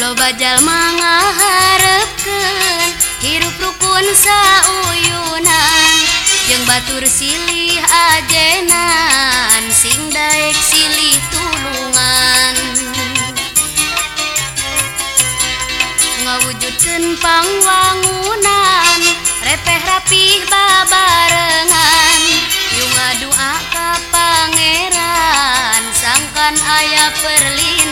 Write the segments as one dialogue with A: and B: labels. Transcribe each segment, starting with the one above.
A: lo bajal mangaharepkeun hirup rukun sauyunan. Jeung batur silih ajenan sing daek silih tulungan. Ngawujudkeun pangwangunan repeh rapih babarengan. Yung ngadua ka pangeran sangkan aya perlindungan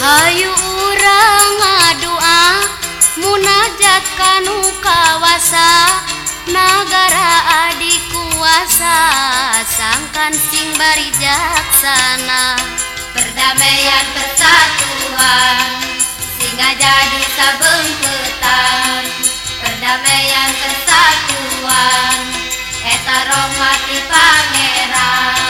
A: Hayu urang ngadua munajat kanu kawasa nagara adi kuasa sangkan sing bari jaksana
B: perdamaian persatuan singa jadi sabeng petan perdamaian persatuan eta rahmati pangeran.